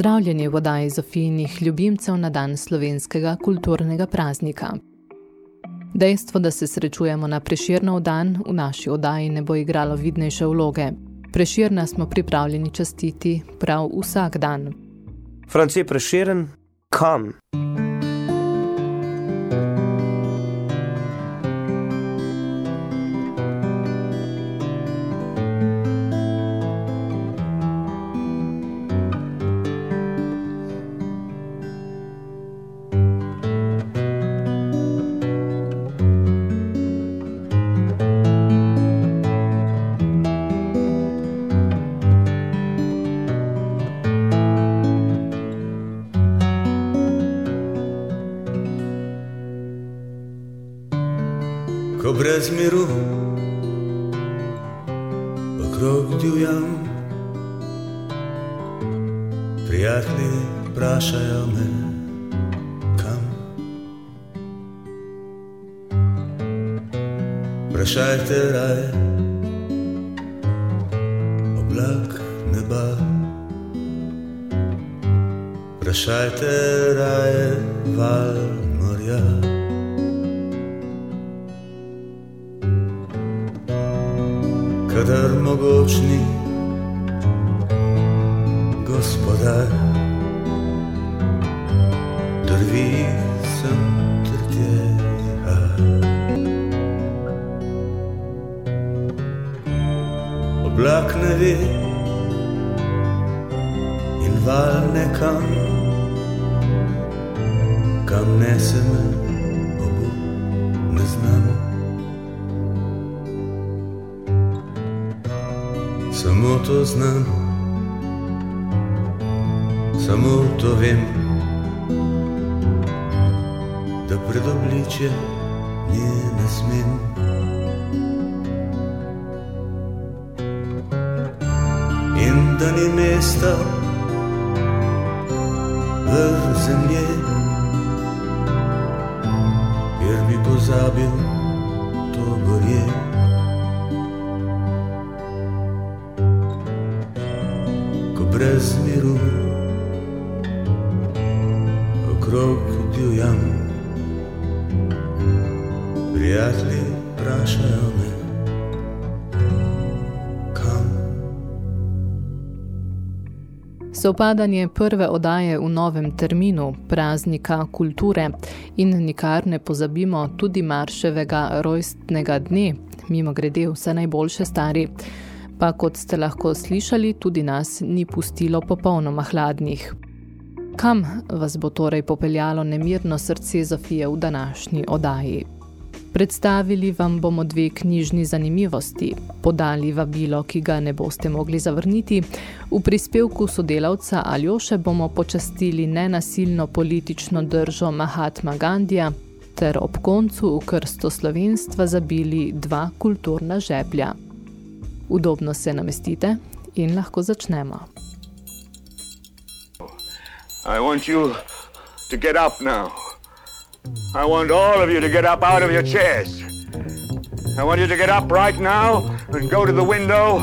Pozdravljeni v oddaji Zofijinih ljubimcev na dan slovenskega kulturnega praznika. Dejstvo, da se srečujemo na preširnov dan, v naši oddaji ne bo igralo vidnejše vloge. Preširna smo pripravljeni častiti prav vsak dan. France Preširen, kam? ko Vprašajte raje, val morja. kadar mogočni gospodar drvi sem trtje. Oblak ne ve in val nekam, kam nese me, obu ne znam. samo to znam, samo to vem, da pred obličje nje ne smem. In da ni mesta v bi pozabil Sopadanje prve odaje v novem terminu, praznika kulture in nikar ne pozabimo tudi marševega rojstnega dne, mimo grede vse najboljše stari, pa kot ste lahko slišali, tudi nas ni pustilo popolnoma hladnih. Kam vas bo torej popeljalo nemirno srce Zofije v današnji odaji? Predstavili vam bomo dve knjižni zanimivosti, podali vabilo, ki ga ne boste mogli zavrniti, v prispevku sodelavca Aljoše bomo počastili nenasilno politično držo Mahatma Gandija, ter ob koncu v krsto slovenstva zabili dva kulturna žeplja. Udobno se namestite in lahko začnemo. I want you to get up now. I want all of you to get up out of your chairs. I want you to get up right now and go to the window,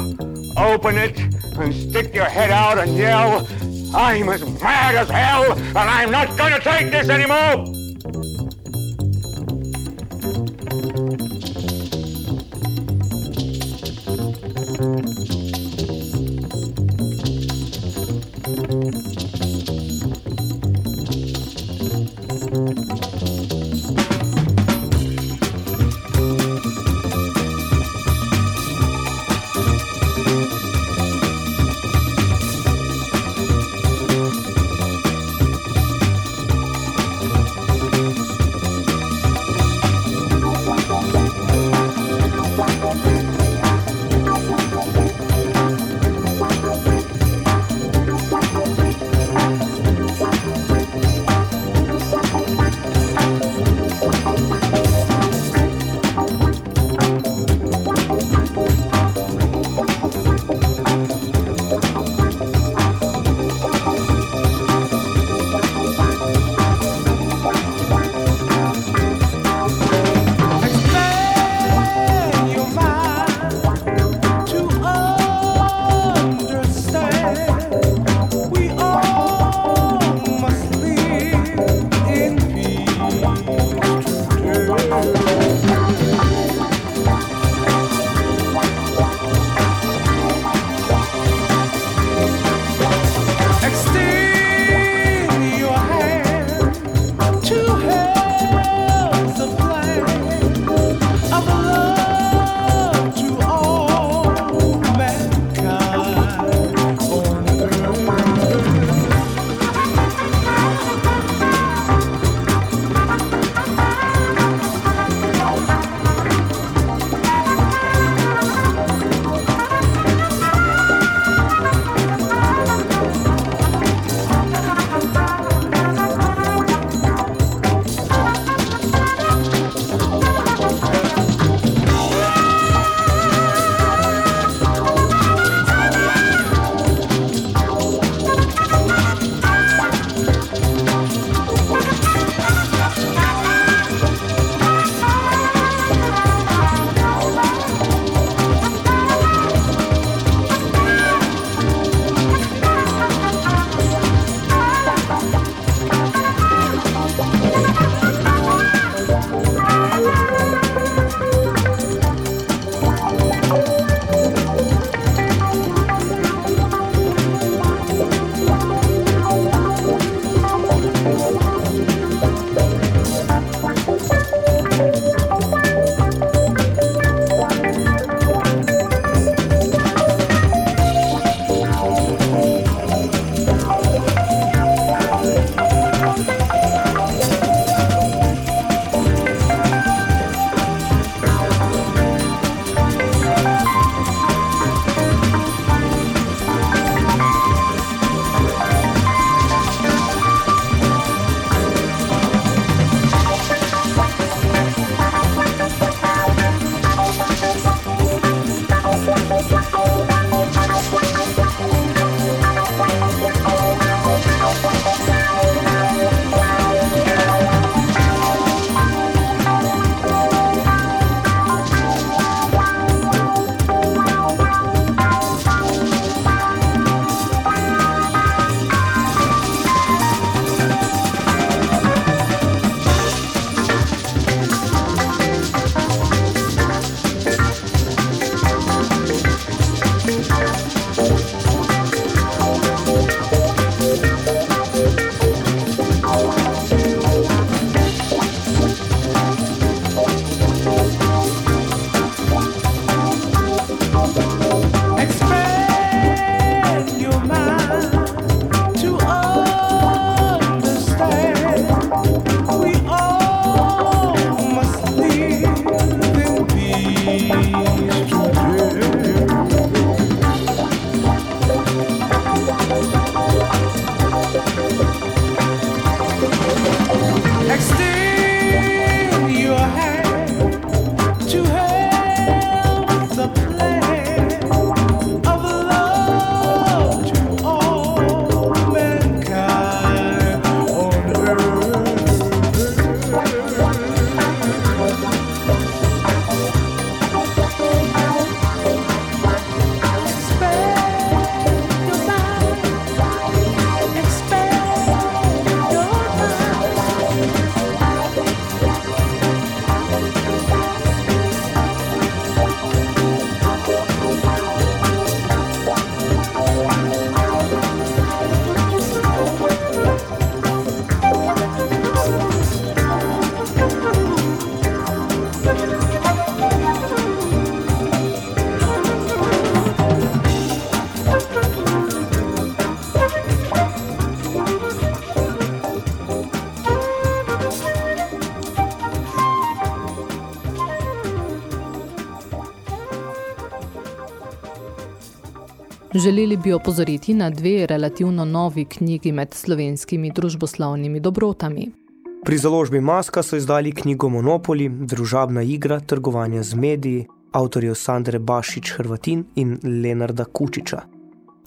open it, and stick your head out and yell, I'm as mad as hell, and I'm not going to take this anymore! Želeli bi opozoriti na dve relativno novi knjigi med slovenskimi družboslovnimi dobrotami. Pri založbi Maska so izdali knjigo Monopoli, družabna igra, trgovanje z mediji, avtorjev Sandre Bašič-Hrvatin in Lenarda Kučiča.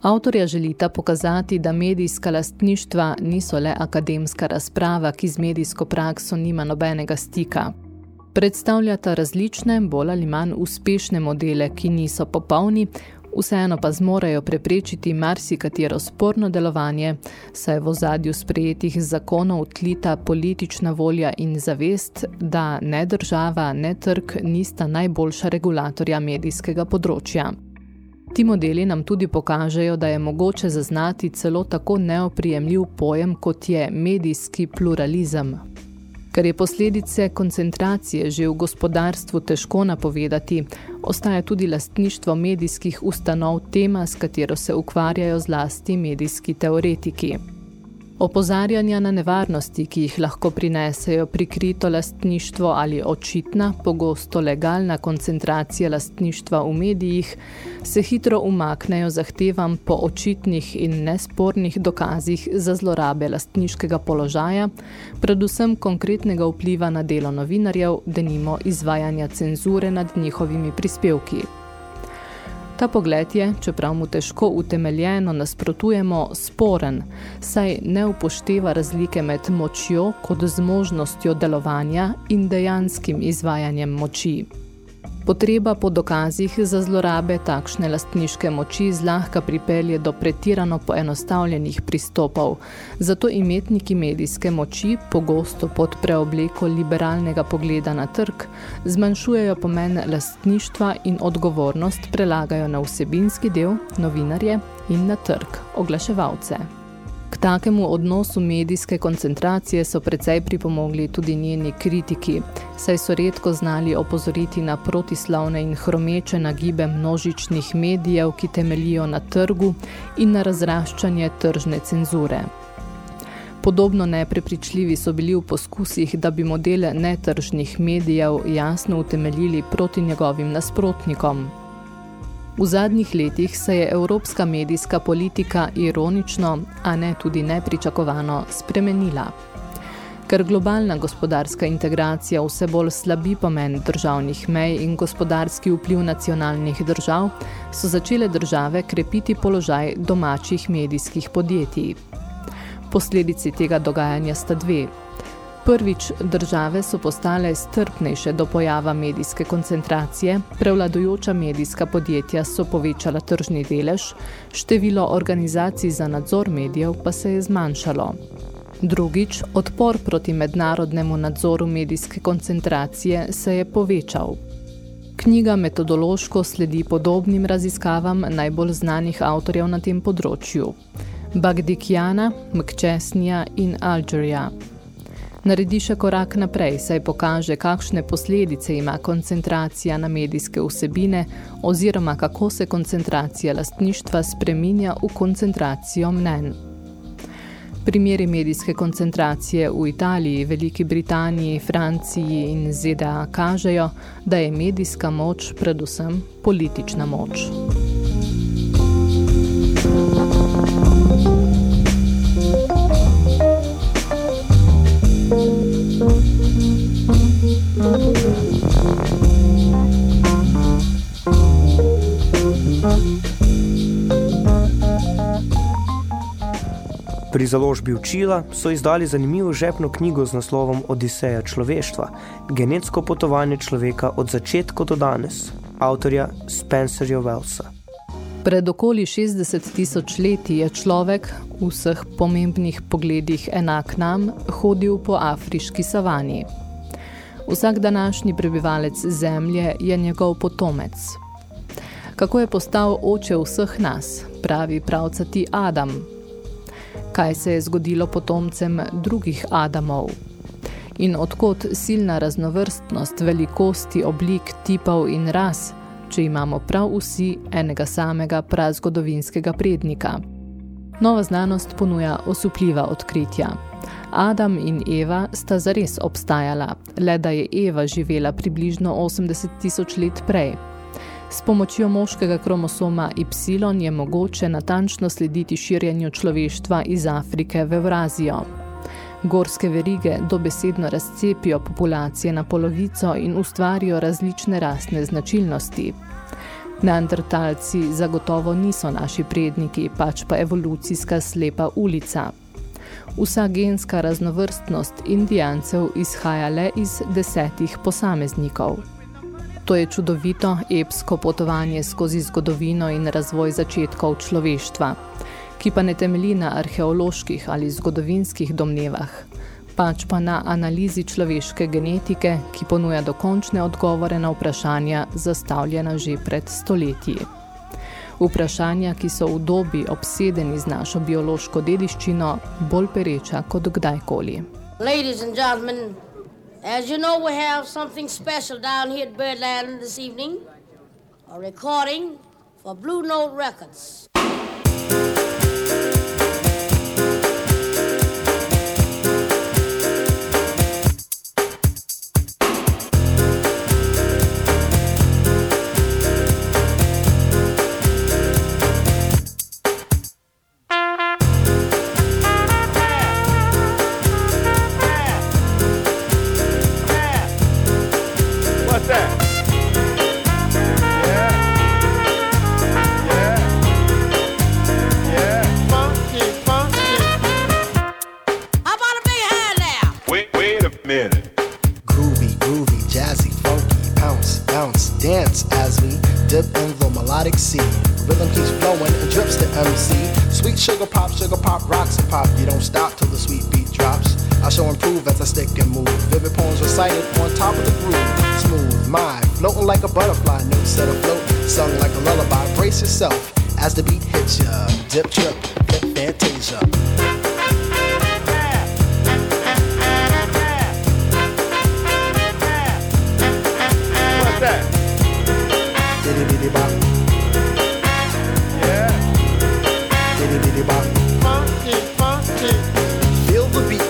Avtorja želita pokazati, da medijska lastništva niso le akademska razprava, ki z medijsko prakso nima nobenega stika. Predstavljata različne, bolj ali manj uspešne modele, ki niso popolni, vseeno pa zmorejo preprečiti marsikatero sporno delovanje, saj v ozadju sprejetih zakonov tlita politična volja in zavest, da ne država, ne trg nista najboljša regulatorja medijskega področja. Ti modeli nam tudi pokažejo, da je mogoče zaznati celo tako neoprijemljiv pojem, kot je medijski pluralizem. Ker je posledice koncentracije že v gospodarstvu težko napovedati, ostaja tudi lastništvo medijskih ustanov tema, s katero se ukvarjajo zlasti medijski teoretiki. Opozarjanja na nevarnosti, ki jih lahko prinesejo prikrito lastništvo ali očitna, pogosto legalna koncentracija lastništva v medijih, se hitro umaknejo zahtevam po očitnih in nespornih dokazih za zlorabe lastniškega položaja, predvsem konkretnega vpliva na delo novinarjev, denimo izvajanja cenzure nad njihovimi prispevki. Ta pogled je, čeprav mu težko utemeljeno nasprotujemo, sporen, saj ne upošteva razlike med močjo kot zmožnostjo delovanja in dejanskim izvajanjem moči. Potreba po dokazih za zlorabe takšne lastniške moči zlahka pripelje do pretirano poenostavljenih pristopov, zato imetniki medijske moči, pogosto pod preobleko liberalnega pogleda na trg, zmanjšujejo pomen lastništva in odgovornost prelagajo na vsebinski del, novinarje in na trg, oglaševalce. K takemu odnosu medijske koncentracije so precej pripomogli tudi njeni kritiki, saj so redko znali opozoriti na protislavne in hromeče nagibe množičnih medijev, ki temelijo na trgu in na razraščanje tržne cenzure. Podobno neprepričljivi so bili v poskusih, da bi modele netržnih medijev jasno utemeljili proti njegovim nasprotnikom, V zadnjih letih se je evropska medijska politika ironično, a ne tudi nepričakovano, spremenila. Ker globalna gospodarska integracija vse bolj slabi pomen državnih mej in gospodarski vpliv nacionalnih držav, so začele države krepiti položaj domačih medijskih podjetij. Posledici tega dogajanja sta dve – Prvič, države so postale strpnejše do pojava medijske koncentracije, prevladujoča medijska podjetja so povečala tržni delež, število organizacij za nadzor medijev pa se je zmanjšalo. Drugič, odpor proti mednarodnemu nadzoru medijske koncentracije se je povečal. Knjiga metodološko sledi podobnim raziskavam najbolj znanih avtorjev na tem področju. Bagdikiana, Mkčesnija in Algerija naredi še korak naprej, saj pokaže, kakšne posledice ima koncentracija na medijske vsebine oziroma kako se koncentracija lastništva spreminja v koncentracijo mnen. Primeri medijske koncentracije v Italiji, Veliki Britaniji, Franciji in ZDA kažejo, da je medijska moč predvsem politična moč. Pri založbi Učila so izdali zanimivo žepno knjigo z naslovom Odiseja človeštva, genetsko potovanje človeka od začetka do danes, avtorja Spencerja Wellsa. Pred okoli 60 tisoč leti je človek v vseh pomembnih pogledih enak nam hodil po afriški savani. Vsak današnji prebivalec zemlje je njegov potomec. Kako je postal oče vseh nas, pravi pravcati Adam, kaj se je zgodilo potomcem drugih Adamov in odkot silna raznovrstnost velikosti, oblik, tipov in ras, če imamo prav vsi enega samega prazgodovinskega prednika. Nova znanost ponuja osupljiva odkritja. Adam in Eva sta zares obstajala, le da je Eva živela približno 80 tisoč let prej. S pomočjo moškega kromosoma Y je mogoče natančno slediti širjenju človeštva iz Afrike v Evrazijo. Gorske verige dobesedno razcepijo populacije na polovico in ustvarijo različne rastne značilnosti. Neandertalci zagotovo niso naši predniki, pač pa evolucijska slepa ulica. Vsa genska raznovrstnost indijancev izhaja le iz desetih posameznikov. To je čudovito epsko potovanje skozi zgodovino in razvoj začetkov človeštva, ki pa ne temelji na arheoloških ali zgodovinskih domnevah, pač pa na analizi človeške genetike, ki ponuja dokončne odgovore na vprašanja, zastavljena že pred stoletji. Vprašanja, ki so v dobi obsedeni z našo biološko dediščino, bolj pereča kot kdajkoli. Ladies and gentlemen, as you know, we have something special down here at Birdland this evening. A recording for Blue Note Records. won't stop till the sweet beat drops. I shall improve as I stick and move. Vivid poems recited on top of the groove. Smooth mind, floating like a butterfly, Notes set afloat. Sung like a lullaby, brace yourself as the beat hits ya. Dip, trip, flip, fantasia. What's that? Diddy, diddy, bop.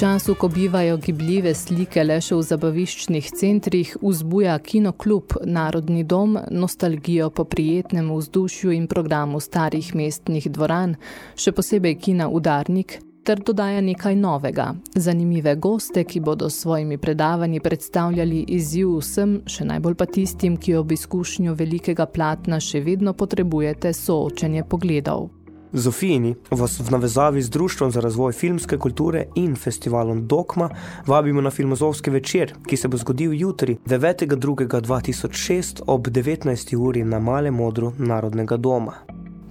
Času, ko bivajo gibljive slike le še v zabaviščnih centrih, vzbuja kinoklub Narodni dom nostalgijo po prijetnem vzdušju in programu starih mestnih dvoran, še posebej kina Udarnik, ter dodaja nekaj novega, zanimive goste, ki bodo s svojimi predavanji predstavljali izziv vsem, še najbolj pa tistim, ki ob izkušnju velikega platna še vedno potrebujete soočenje pogledov. Zofijini vas v navezavi z Društvom za razvoj filmske kulture in festivalom Dokma vabimo na filmozovski večer, ki se bo zgodil jutri 9.2.2006 ob 19. uri na Male modru Narodnega doma.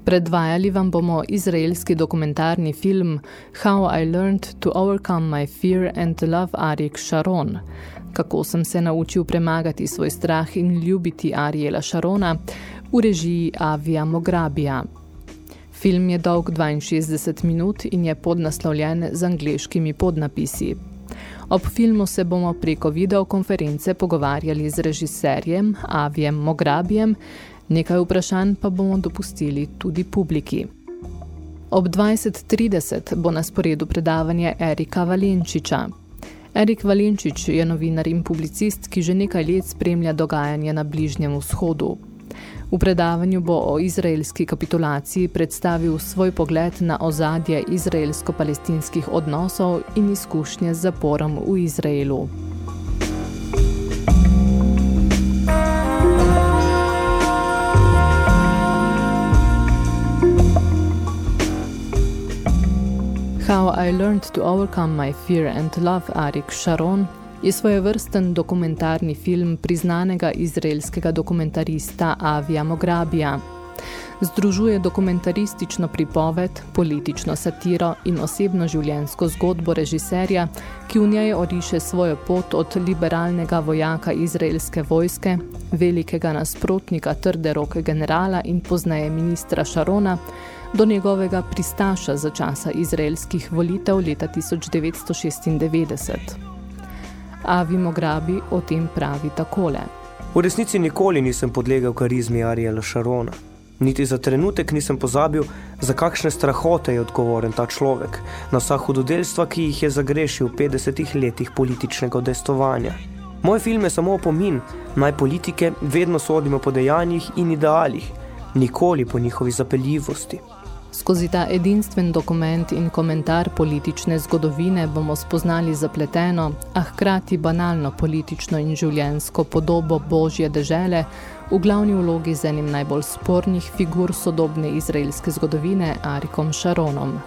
Predvajali vam bomo izraelski dokumentarni film How I Learned to Overcome My Fear and Love Arik Sharon, kako sem se naučil premagati svoj strah in ljubiti Ariela Sharona v režiji Avia Mograbija. Film je dolg 62 minut in je podnaslovljen z angleškimi podnapisi. Ob filmu se bomo preko videokonference pogovarjali z režiserjem Avijem Mograbijem, nekaj vprašanj pa bomo dopustili tudi publiki. Ob 20.30 bo na sporedu predavanje Erika Valenčiča. Erik Valenčič je novinar in publicist, ki že nekaj let spremlja dogajanje na Bližnjem vzhodu. V predavanju bo o izraelski kapitulaciji predstavil svoj pogled na ozadje izraelsko-palestinskih odnosov in izkušnje z zaporom v Izraelu. How I learned to overcome my fear and love Arik Sharon je svojevrsten dokumentarni film priznanega izraelskega dokumentarista Avija Mograbija. Združuje dokumentaristično pripoved, politično satiro in osebno življenjsko zgodbo režiserja, ki v njej oriše svojo pot od liberalnega vojaka izraelske vojske, velikega nasprotnika trde roke generala in pozneje ministra Šarona, do njegovega pristaša za časa izraelskih volitev leta 1996. Avi Mograbi o tem pravi takole. V resnici nikoli nisem podlegel karizmi Ariela Šarona. Niti za trenutek nisem pozabil, za kakšne strahote je odgovoren ta človek, na vsa hudodelstva, ki jih je zagrešil v 50 letih političnega destovanja. Moj film je samo opomin, naj politike vedno sodimo po dejanjih in idealih, nikoli po njihovi zapeljivosti. Skozi ta edinstven dokument in komentar politične zgodovine bomo spoznali zapleteno, a hkrati banalno politično in življenjsko podobo Božje dežele v glavni vlogi z enim najbolj spornih figur sodobne izraelske zgodovine Arikom Šaronom.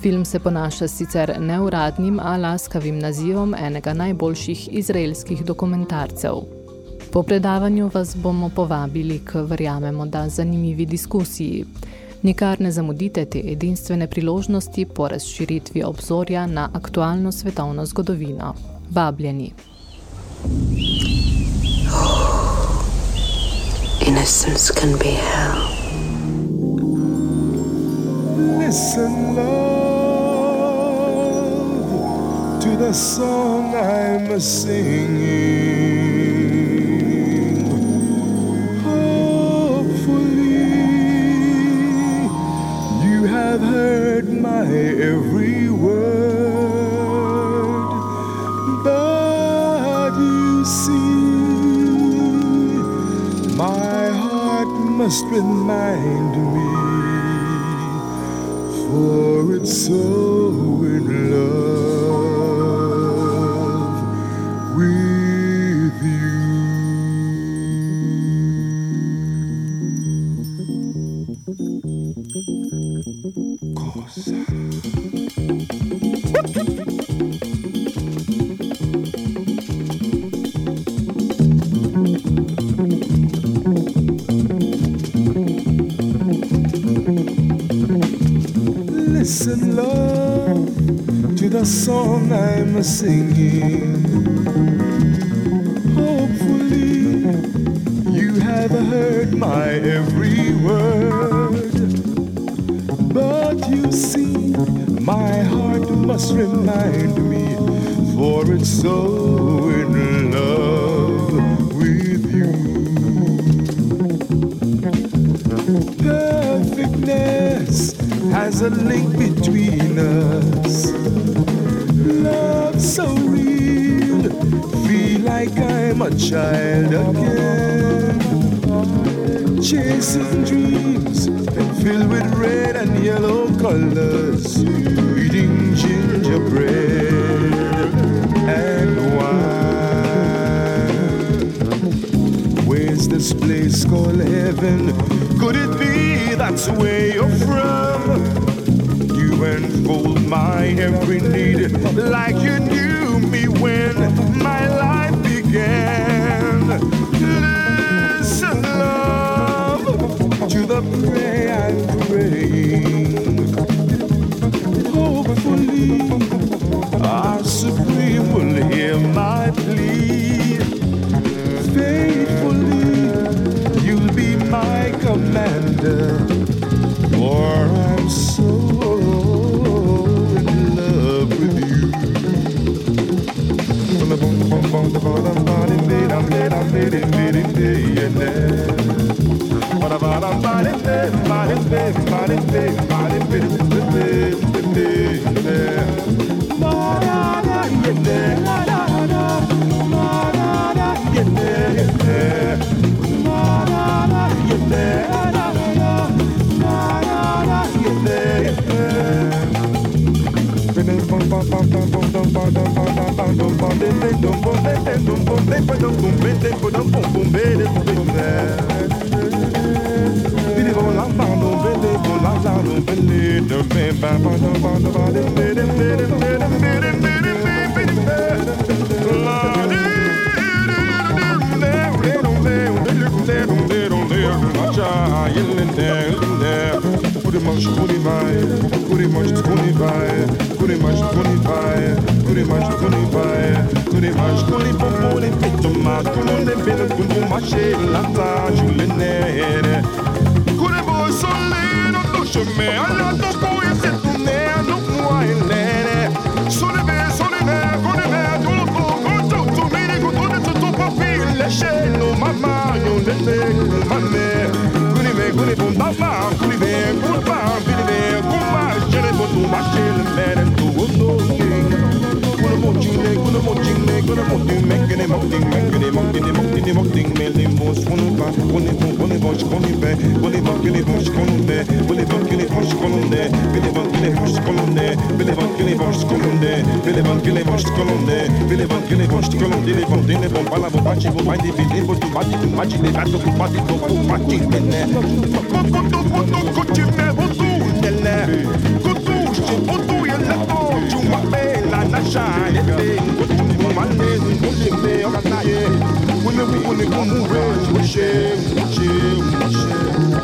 Film se ponaša sicer neuradnim, a laskavim nazivom enega najboljših izraelskih dokumentarcev. Po predavanju vas bomo povabili k, verjamemo, da zanimivi diskusiji – Nikar ne zamudite te edinstvene priložnosti po razširitvi obzorja na aktualno svetovno zgodovino. Vabljeni. Innocence can be hell. Listen, love, to the song I'm singing. Have heard my every word, but you see, my heart must remind me, yeah, yeah, yeah. What about I'm body, baby, body, baby, body, baby. Yeah. Kudemansch, Kunibei, Kudemansch, Kunibei, Kudemansch, Kunibei, Kudemansch, Kunibei, Kudemansch, Kunipopo, les pétomas, Kunon, les belles, Kunon, marché, l'ata, Julinere. Kudebo, soleil, dans nos chemins, à la topo, et c'est tourné, à nos mois, et l'air. Solibé, solibé, Kunibé, Kunopo, Kunoto, Tumini, Kunoto, Tutopo, Fille, les chaînes, nos mamans, Yonete, Kumane. guli bum bam bam, guli bam, guli bam, guli bam, guli bam, shele bum bum bam, shele man and do what do thing. Guli bum jingle, guli bum jingle, guli bum ding, making it mounting, making it mounting, mounting, mounting, making it most. Guli bam, guli bum, guli bum, guli bam, guli bam. Vilevant, vilevant, colonde, vilevant, bati, la,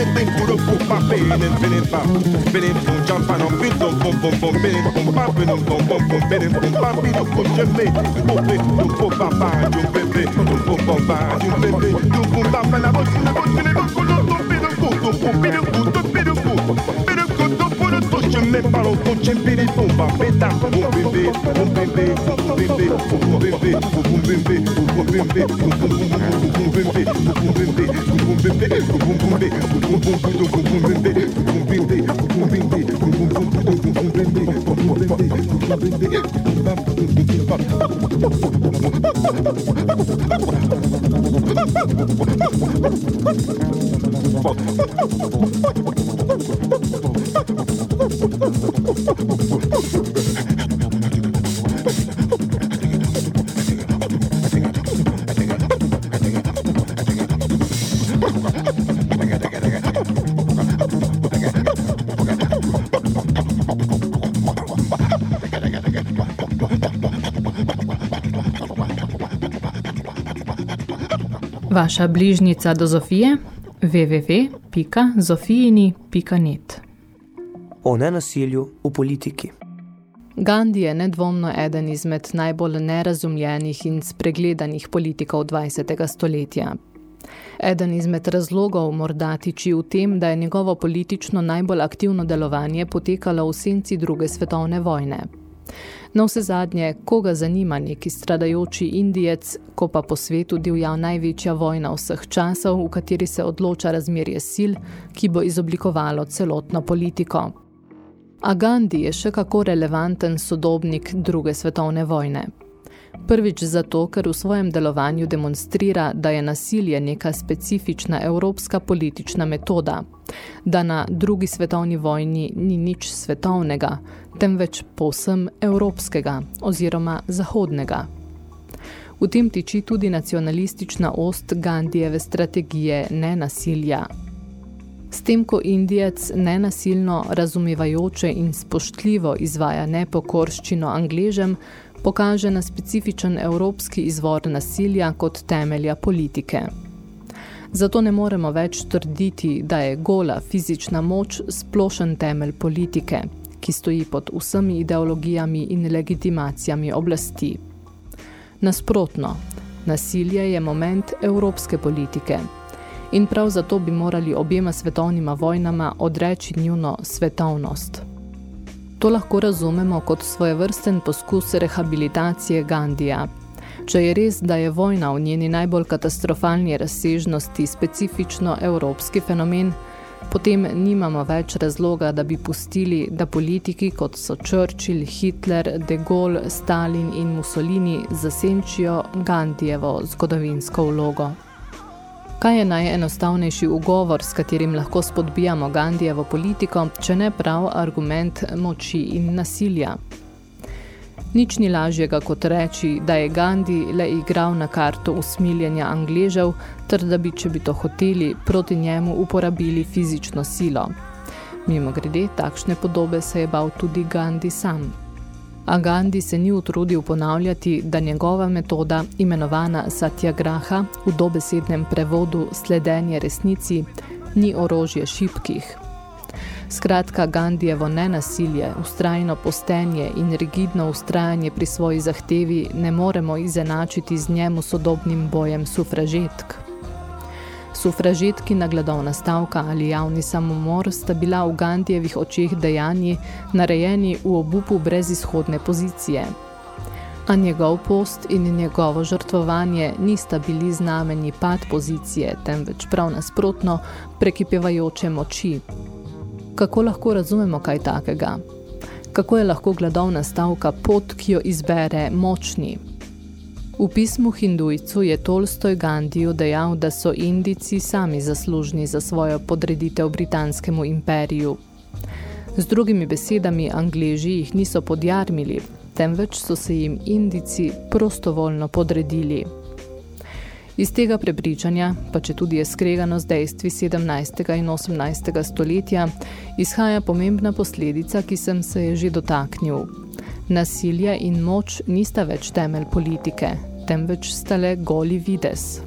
Everything put up for jump and pin it back. Pin it from jump and pin it from pin from pin it from pin it from pin from pin it from pin it from jamais. You pop it, you pop a band, you pop it, you pop a band, you pop it. You pop up and I want you to go to the go to the go to the go to the Parou com tchempiripumba, peta, um bebê, um bebê, um bebê, um bebê, um bebê, um bebê, um bebê, um bebê, um bebê, um bebê, um bebê, um bebê, um bebê, Fuck. Vaša bližnica do Zofije www.zofijini.net O nenasilju v politiki Gandhi je nedvomno eden izmed najbolj nerazumljenih in spregledanih politikov 20. stoletja. Eden izmed razlogov morda tiči v tem, da je njegovo politično najbolj aktivno delovanje potekalo v senci druge svetovne vojne. Na vse zadnje, koga zanima neki stradajoči indijec, ko pa po svetu divja največja vojna vseh časov, v kateri se odloča razmerje sil, ki bo izoblikovalo celotno politiko. A Gandhi je še kako relevanten sodobnik druge svetovne vojne. Prvič zato, ker v svojem delovanju demonstrira, da je nasilje neka specifična evropska politična metoda, da na drugi svetovni vojni ni nič svetovnega, temveč povsem evropskega oziroma zahodnega. V tem tiči tudi nacionalistična ost Gandijeve strategije nenasilja. S tem, ko Indijec nenasilno, razumevajoče in spoštljivo izvaja nepokorščino Angležem, pokaže na specifičen evropski izvor nasilja kot temelja politike. Zato ne moremo več trditi, da je gola fizična moč splošen temelj politike, ki stoji pod vsemi ideologijami in legitimacijami oblasti. Nasprotno, nasilje je moment evropske politike in prav zato bi morali objema svetovnima vojnama odreči njuno svetovnost. To lahko razumemo kot svojevrsten poskus rehabilitacije Gandija. Če je res, da je vojna v njeni najbolj katastrofalni razsežnosti specifično evropski fenomen, potem nimamo več razloga, da bi pustili, da politiki kot so Churchill, Hitler, De Gaulle, Stalin in Mussolini zasenčijo Gandijevo zgodovinsko vlogo. Kaj je najenostavnejši ugovor, s katerim lahko spodbijamo Gandijevo politiko, če ne prav argument moči in nasilja? Nič ni lažjega kot reči, da je Gandhi le igral na karto usmiljenja Angležev, ter da bi, če bi to hoteli, proti njemu uporabili fizično silo. Mimo grede, takšne podobe se je bal tudi Gandhi sam a Gandhi se ni utrudil ponavljati, da njegova metoda, imenovana Satyagraha, v dobesednem prevodu sledenje resnici, ni orožje šipkih. Skratka, Gandijevo nenasilje, ustrajno postenje in rigidno ustrajanje pri svoji zahtevi ne moremo izenačiti z njemu sodobnim bojem sufražetk. Sufražetki na gladovna stavka ali javni samomor sta bila v Gandijevih očeh dejanji narejeni v obupu brez izhodne pozicije. A njegov post in njegovo žrtvovanje nista bili znameni pad pozicije, temveč prav nasprotno prekipevajoče moči. Kako lahko razumemo kaj takega? Kako je lahko gladovna stavka pot, ki jo izbere močni? V pismu hindujcu je Tolstoj Gandiju dejal, da so Indici sami zaslužni za svojo podreditev britanskemu imperiju. Z drugimi besedami, Angleži jih niso podjarmili, temveč so se jim Indici prostovoljno podredili. Iz tega prepričanja, pa če tudi je skregano z dejstvi 17. in 18. stoletja, izhaja pomembna posledica, ki sem se je že dotaknil. Nasilje in moč nista več temelj politike, temveč sta le goli vides.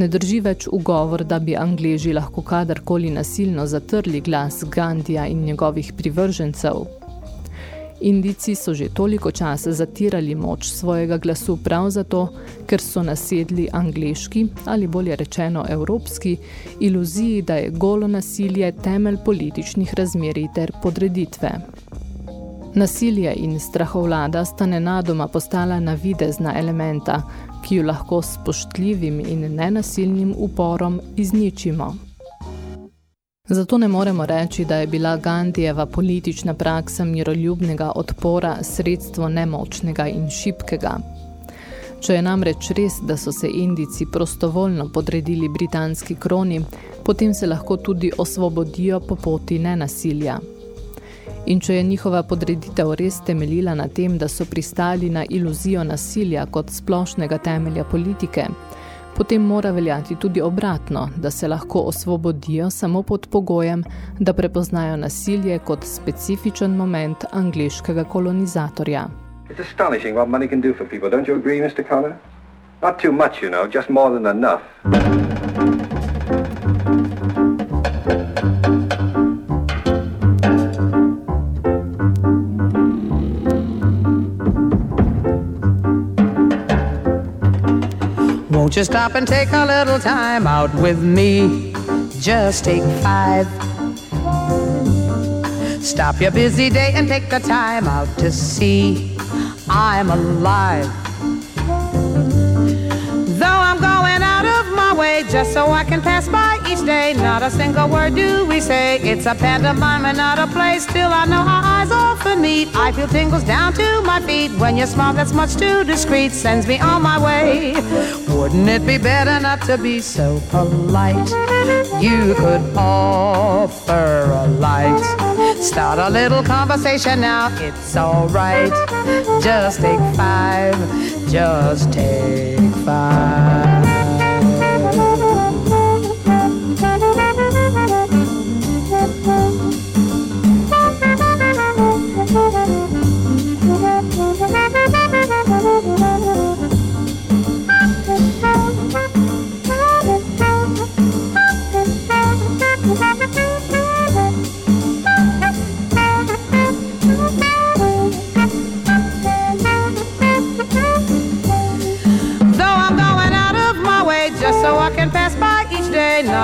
Ne drži več ugovor, da bi Angleži lahko kadarkoli nasilno zatrli glas Gandija in njegovih privržencev. Indici so že toliko časa zatirali moč svojega glasu prav zato, ker so nasedli angleški, ali bolje rečeno evropski, iluziji, da je golo nasilje temelj političnih razmerij ter podreditve. Nasilje in strahovlada sta nenadoma postala navidezna elementa, ki jo lahko s spoštljivim in nenasilnim uporom izničimo. Zato ne moremo reči, da je bila Gandijeva politična praksa miroljubnega odpora sredstvo nemočnega in šipkega. Če je namreč res, da so se Indici prostovoljno podredili britanski kroni, potem se lahko tudi osvobodijo po poti nenasilja. In če je njihova podreditev res temeljila na tem, da so pristali na iluzijo nasilja kot splošnega temelja politike, potem mora veljati tudi obratno, da se lahko osvobodijo samo pod pogojem, da prepoznajo nasilje kot specifičen moment angliškega kolonizatorja. It's astonishing what money can do for people, don't you agree, Mr. Connor? Not too much, you know, just more than enough. Won't you stop and take a little time out with me? Just take five. Stop your busy day and take the time out to see I'm alive. Just so I can pass by each day, not a single word do we say. It's a pantomime and not a play. Still, I know our eyes often meet. I feel tingles down to my feet when your smile that's much too discreet sends me on my way. Wouldn't it be better not to be so polite? You could offer a light. Start a little conversation now, it's alright. Just take five, just take five.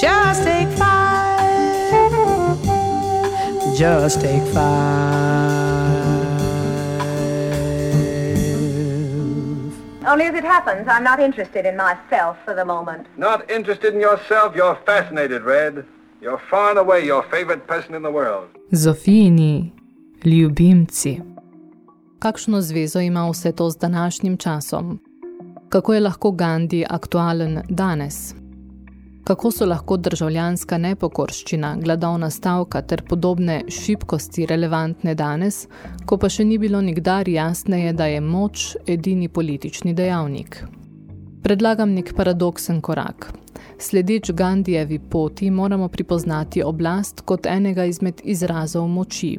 Just take five. Just take five. Only as it happens, I'm not interested in myself for the moment. Not interested in yourself? You're fascinated, Red. You're far and away your favorite person in the world. Zofijini, ljubimci. Kakšno zvezo ima vse to z današnjim časom? Kako je lahko Gandhi aktualen danes? Kako so lahko državljanska nepokorščina, gladovna stavka ter podobne šibkosti relevantne danes, ko pa še ni bilo nikdar jasneje, da je moč edini politični dejavnik. Predlagam nek paradoksen korak. Sledeč Gandijevi poti moramo pripoznati oblast kot enega izmed izrazov moči.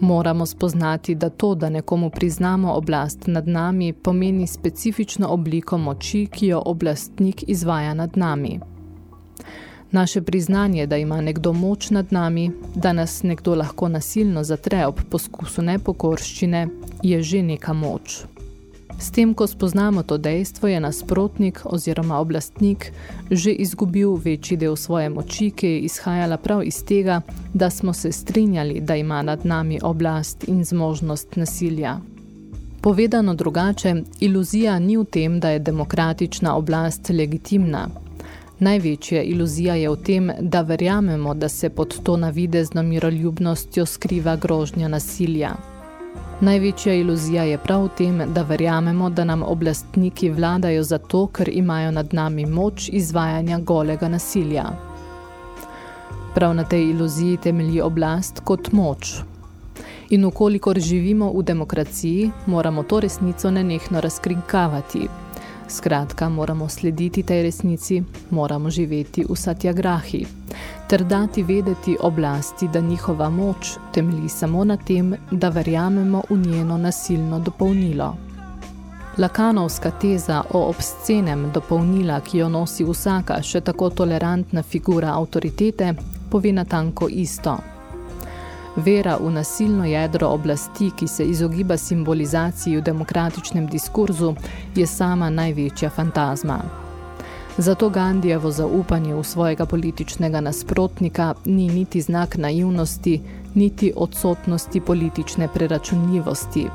Moramo spoznati, da to, da nekomu priznamo oblast nad nami, pomeni specifično obliko moči, ki jo oblastnik izvaja nad nami. Naše priznanje, da ima nekdo moč nad nami, da nas nekdo lahko nasilno zatre ob poskusu nepokorščine, je že neka moč. S tem, ko spoznamo to dejstvo, je nasprotnik oziroma oblastnik že izgubil večji del svoje moči, ki je izhajala prav iz tega, da smo se strinjali, da ima nad nami oblast in zmožnost nasilja. Povedano drugače, iluzija ni v tem, da je demokratična oblast legitimna, Največja iluzija je v tem, da verjamemo, da se pod to navidezno miroljubnostjo skriva grožnja nasilja. Največja iluzija je prav v tem, da verjamemo, da nam oblastniki vladajo zato, ker imajo nad nami moč izvajanja golega nasilja. Prav na tej iluziji temelji oblast kot moč. In ukolikor živimo v demokraciji, moramo to resnico nenehno razkrinkavati – Skratka, moramo slediti tej resnici, moramo živeti v satjagrahi, ter dati vedeti oblasti, da njihova moč temelji samo na tem, da verjamemo v njeno nasilno dopolnilo. Lakanovska teza o obscenem dopolnila, ki jo nosi vsaka še tako tolerantna figura avtoritete, pove natanko isto – Vera v nasilno jedro oblasti, ki se izogiba simbolizaciji v demokratičnem diskurzu, je sama največja fantazma. Zato Gandijevo zaupanje v svojega političnega nasprotnika ni niti znak naivnosti, niti odsotnosti politične preračunljivosti.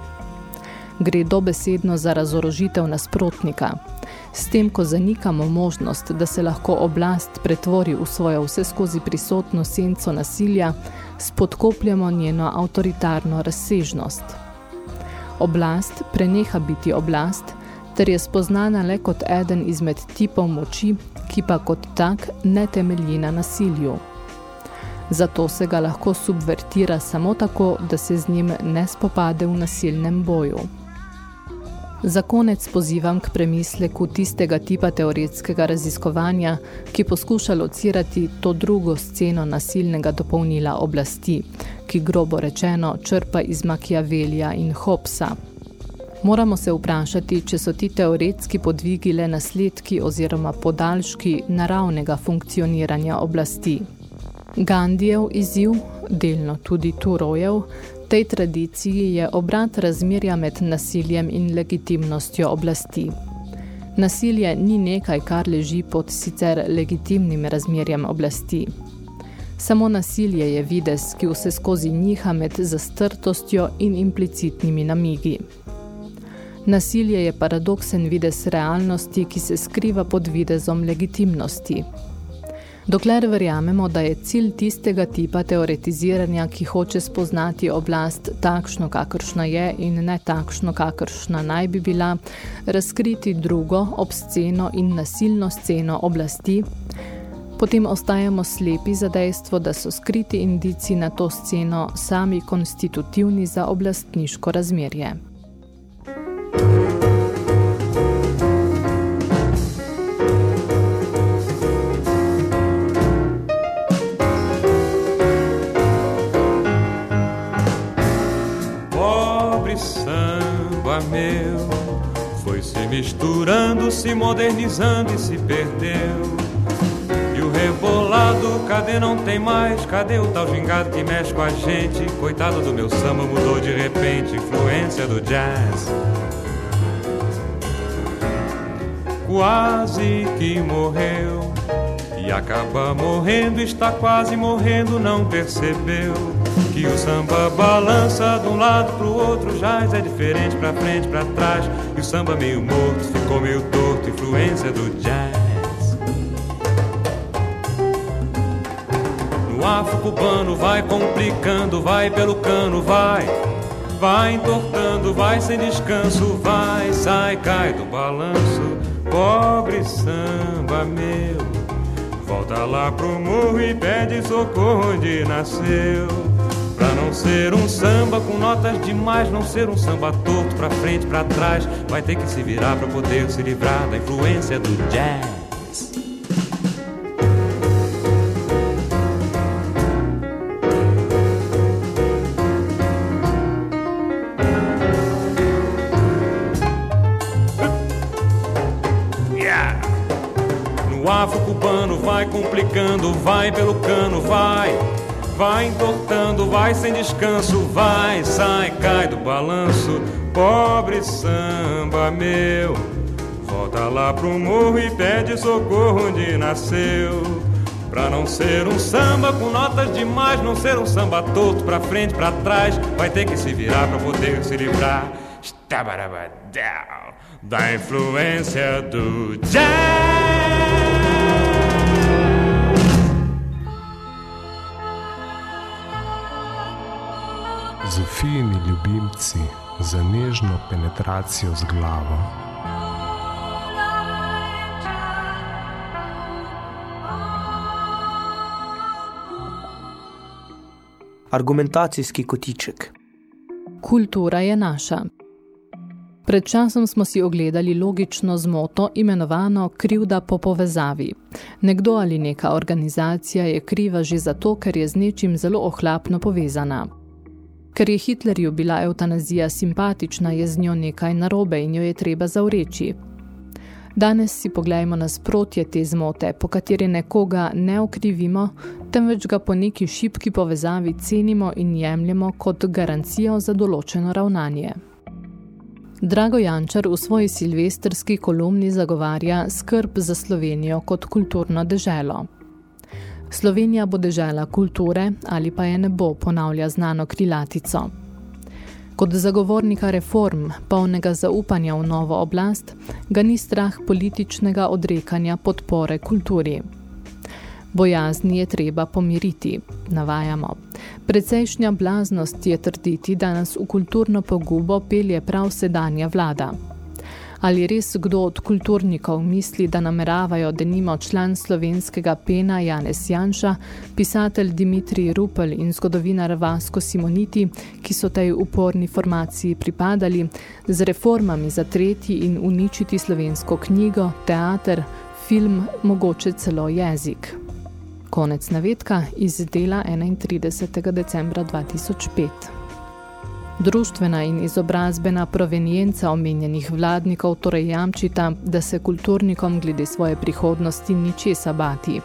Gre dobesedno za razorožitev nasprotnika. S tem, ko zanikamo možnost, da se lahko oblast pretvori v svojo vseskozi prisotno senco nasilja, spodkopljamo njeno avtoritarno razsežnost. Oblast preneha biti oblast, ter je spoznana le kot eden izmed tipov moči, ki pa kot tak ne temelji na nasilju. Zato se ga lahko subvertira samo tako, da se z njim ne spopade v nasilnem boju. Za konec pozivam k premisleku tistega tipa teoretskega raziskovanja, ki poskuša locirati to drugo sceno nasilnega dopolnila oblasti, ki grobo rečeno črpa iz Machiavellija in Hobbesa. Moramo se vprašati, če so ti teoretski podvigi le nasledki oziroma podaljški naravnega funkcioniranja oblasti. Gandijev izziv, delno tudi Turojev, tej tradiciji je obrat razmerja med nasiljem in legitimnostjo oblasti. Nasilje ni nekaj, kar leži pod sicer legitimnim razmerjem oblasti. Samo nasilje je vides, ki vse skozi njiha med zastrtostjo in implicitnimi namigi. Nasilje je paradoksen vides realnosti, ki se skriva pod videzom legitimnosti. Dokler verjamemo, da je cilj tistega tipa teoretiziranja, ki hoče spoznati oblast takšno, kakršna je in ne takšno, kakršna naj bi bila, razkriti drugo, obsceno in nasilno sceno oblasti, potem ostajamo slepi za dejstvo, da so skriti indici na to sceno sami konstitutivni za oblastniško razmerje. Misturando, se modernizando e se perdeu. E o rebolado, cadê não tem mais? Cadê o tal gingado que mexe com a gente? Coitado do meu samba, mudou de repente, influência do jazz. Quase que morreu. E acaba morrendo, está quase morrendo, não percebeu que o samba balança de um lado pro outro, jazz é diferente pra frente, pra trás. E o samba meio morto, ficou meio torto, influência do jazz. No afro cubano vai complicando, vai pelo cano, vai. Vai entortando, vai sem descanso, vai, sai, cai do balanço. Pobre samba meu, volta lá pro morro e pede socorro onde nasceu. Ser um samba com notas demais, não ser um samba torto pra frente, pra trás, vai ter que se virar pra poder se livrar da influência do jazz. No afro cubano vai complicando, vai pelo cano, vai Vai entortando, vai sem descanso, vai, sai, cai do balanço. Pobre samba meu, volta lá pro morro e pede socorro onde nasceu. Pra não ser um samba com notas demais, não ser um samba torto pra frente, pra trás, vai ter que se virar pra poder se livrar da influência do jazz. Zofijini ljubimci za nežno penetracijo z glavo. Argumentacijski kotiček Kultura je naša. Pred časom smo si ogledali logično zmoto imenovano krivda po povezavi. Nekdo ali neka organizacija je kriva že zato, ker je z nečim zelo ohlapno povezana. Ker je Hitlerju bila eutanazija simpatična, je z njo nekaj narobe in jo je treba zavreči. Danes si poglejmo nasprotje te zmote, po kateri nekoga ne okrivimo, temveč ga po neki šipki povezavi cenimo in jemljemo kot garancijo za določeno ravnanje. Drago Jančar v svoji silvestrski kolumni zagovarja skrb za Slovenijo kot kulturno deželo. Slovenija bo dežela kulture ali pa je ne bo, ponavlja znano krilatico. Kot zagovornika reform, polnega zaupanja v novo oblast, ga ni strah političnega odrekanja podpore kulturi. Bojazni je treba pomiriti, navajamo. Predsejšnja blaznost je trditi, da nas v kulturno pogubo pelje prav sedanja vlada. Ali res kdo od kulturnikov misli, da nameravajo, da nima član slovenskega pena Janez Janša, pisatelj Dimitrij Rupel in zgodovinar Vasko Simoniti, ki so tej uporni formaciji pripadali, z reformami za tretji in uničiti slovensko knjigo, teater, film, mogoče celo jezik. Konec navedka iz dela 31. decembra 2005. Društvena in izobrazbena provenienca omenjenih vladnikov torej jamčita, da se kulturnikom glede svoje prihodnosti ničesa bati.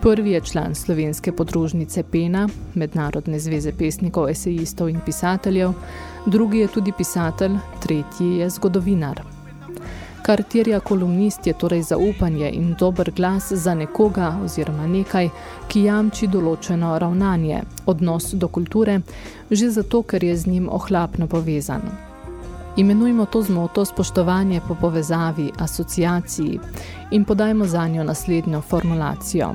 Prvi je član slovenske podružnice Pena, Mednarodne zveze pesnikov, esejistov in pisateljev, drugi je tudi pisatelj, tretji je zgodovinar. Kar terja kolumnist je torej zaupanje in dober glas za nekoga oziroma nekaj, ki jamči določeno ravnanje, odnos do kulture, že zato, ker je z njim ohlapno povezan. Imenujmo to zmoto spoštovanje po povezavi, asociaciji in podajmo za njo naslednjo formulacijo.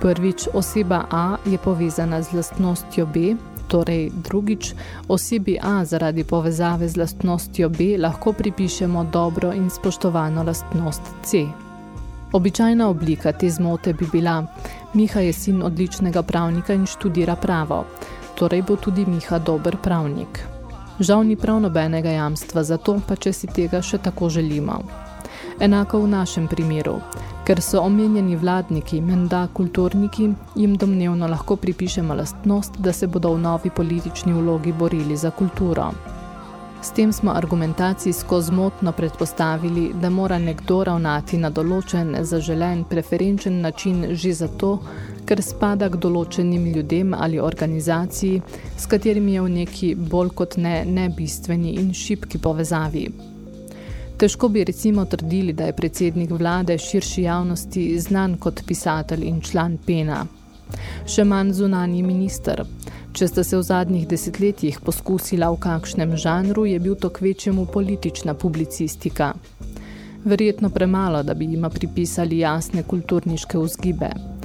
Prvič, oseba A je povezana z lastnostjo B, Torej, drugič, osebi A zaradi povezave z lastnostjo B lahko pripišemo dobro in spoštovano lastnost C. Običajna oblika te zmote bi bila, Miha je sin odličnega pravnika in študira pravo, torej bo tudi Miha dober pravnik. Žal ni prav nobenega jamstva za to, pa če si tega še tako želimo. Enako v našem primeru. Ker so omenjeni vladniki, menda kulturniki, jim domnevno lahko pripišemo lastnost, da se bodo v novi politični vlogi borili za kulturo. S tem smo argumentacijsko zmotno predpostavili, da mora nekdo ravnati na določen, zaželen, preferenčen način že zato, ker spada k določenim ljudem ali organizaciji, s katerimi je v neki bolj kot ne nebistveni in šipki povezavi. Težko bi recimo trdili, da je predsednik vlade širši javnosti znan kot pisatelj in član pena. Še manj zunanji minister. Če ste se v zadnjih desetletjih poskusila v kakšnem žanru, je bil to kvečemu politična publicistika. Verjetno premalo, da bi jima pripisali jasne kulturniške vzgibe.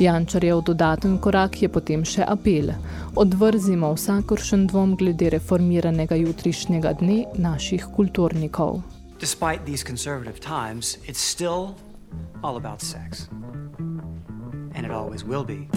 Jančarjev dodaten korak je potem še apel. Odvrzimo vsakoršen dvom glede reformiranega jutrišnjega dne naših kulturnikov. despite these conservative times, it's still all about sex. And it always will be.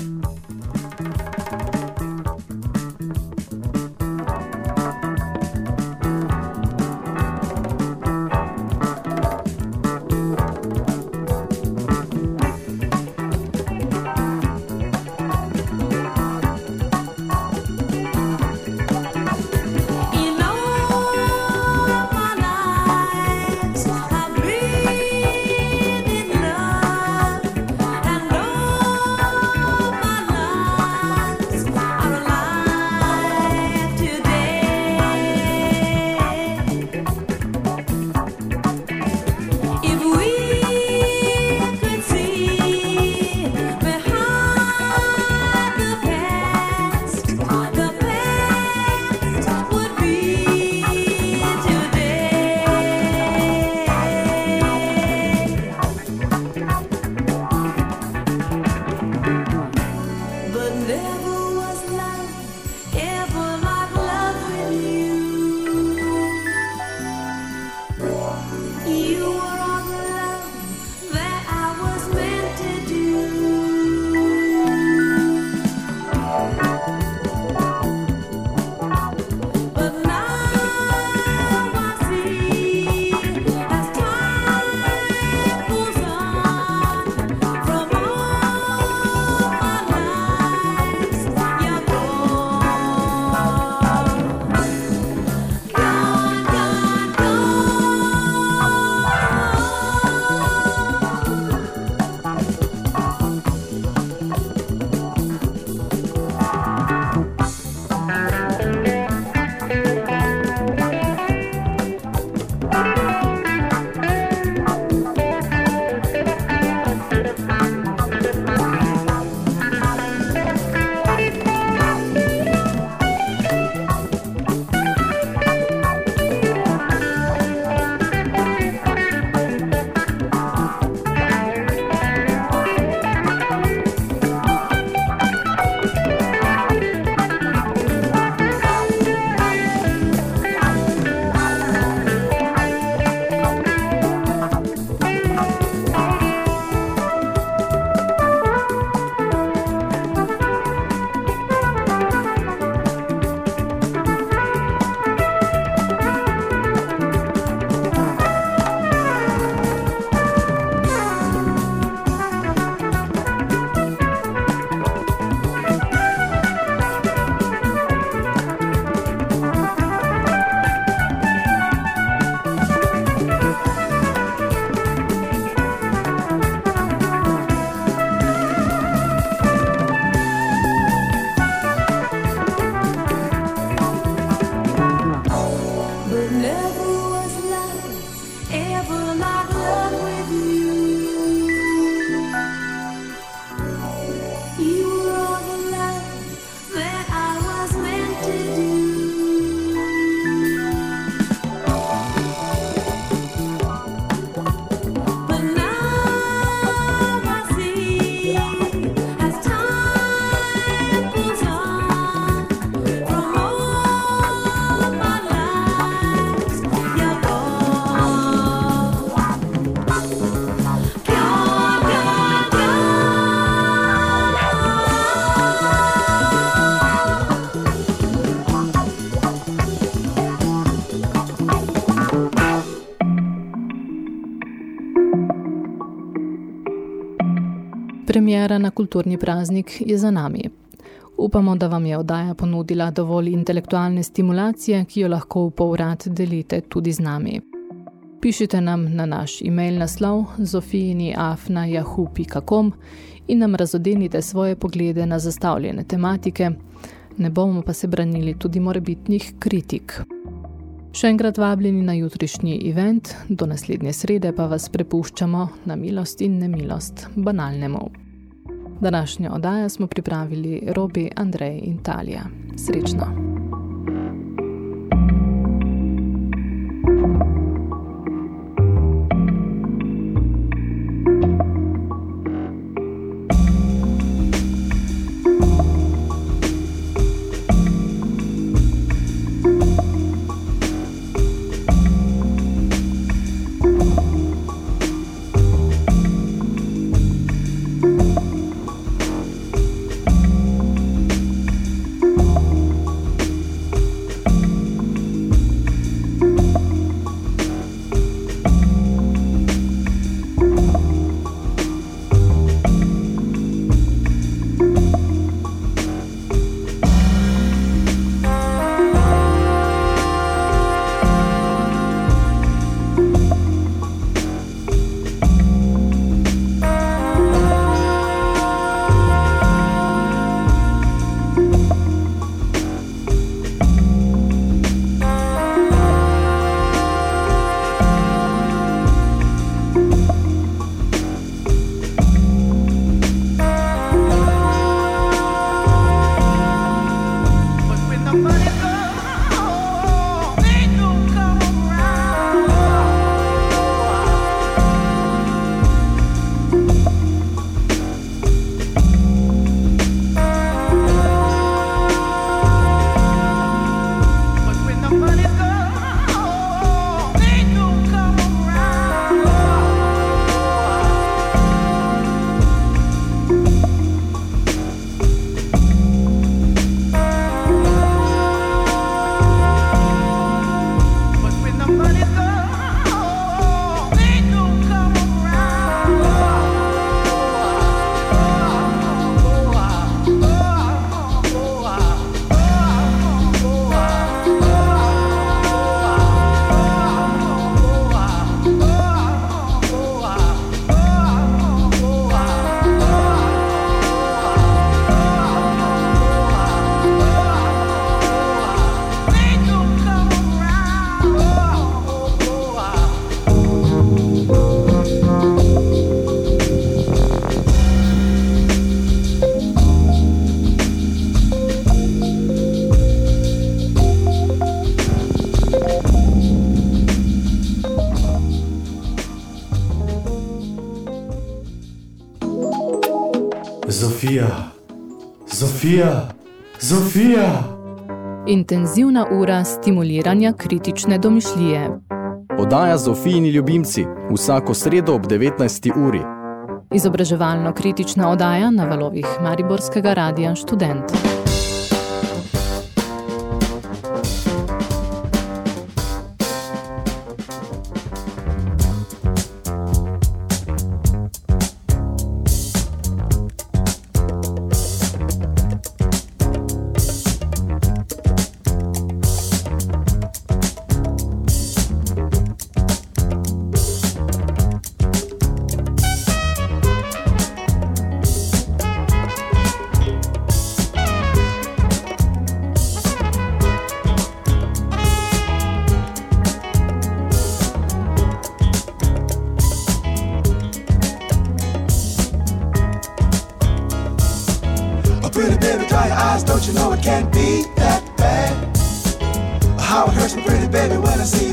Premiera na kulturni praznik je za nami. Upamo, da vam je oddaja ponudila dovolj intelektualne stimulacije, ki jo lahko v povrat delite tudi z nami. Pišite nam na naš e-mail naslov zofijini.afna.jahu.com in nam razodenite svoje poglede na zastavljene tematike, ne bomo pa se branili tudi morebitnih kritik. Še enkrat vabljeni na jutrišnji event, do naslednje srede pa vas prepuščamo na milost in nemilost banalnemu. Današnjo oddajo smo pripravili Robi, Andrej in Talija. Srečno! Zofija, Zofija. Intenzivna ura stimuliranja kritične domišljije. Podaja Zofijini ljubimci vsako sredo ob 19. uri. Izobraževalno-kritična odaja na valovih Mariborskega radija Študent.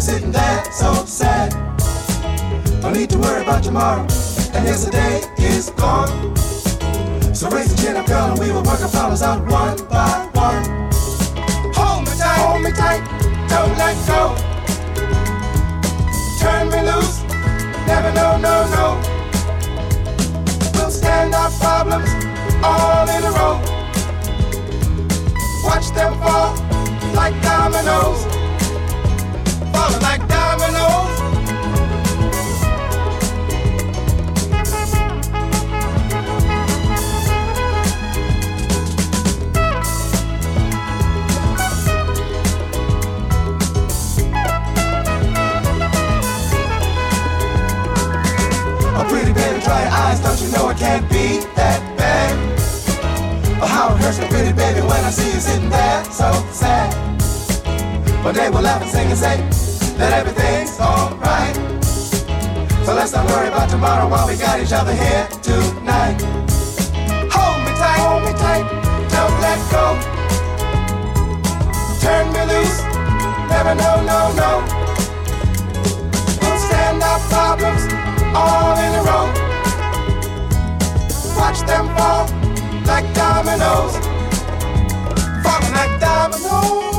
sitting there so sad? No need to worry about tomorrow, and yesterday is gone. So raise your chin up, girl, and we will work our problems out one by one. Hold me tight, hold me tight, don't let go. Turn me loose, never no, no, no. We'll stand our problems all in a row. Watch them fall like dominoes like dominoes. A pretty baby, eyes, don't you know I can't be that bad? Oh, how it hurts pretty baby when I see you sitting there so sad. But they will laugh and sing and say, that everything's alright. So let's not worry about tomorrow while we got each other here tonight. Hold me tight, hold me tight, don't let go. Turn me loose, never no, no, no. We'll stand our problems all in a row. Watch them fall like dominoes, falling like dominoes.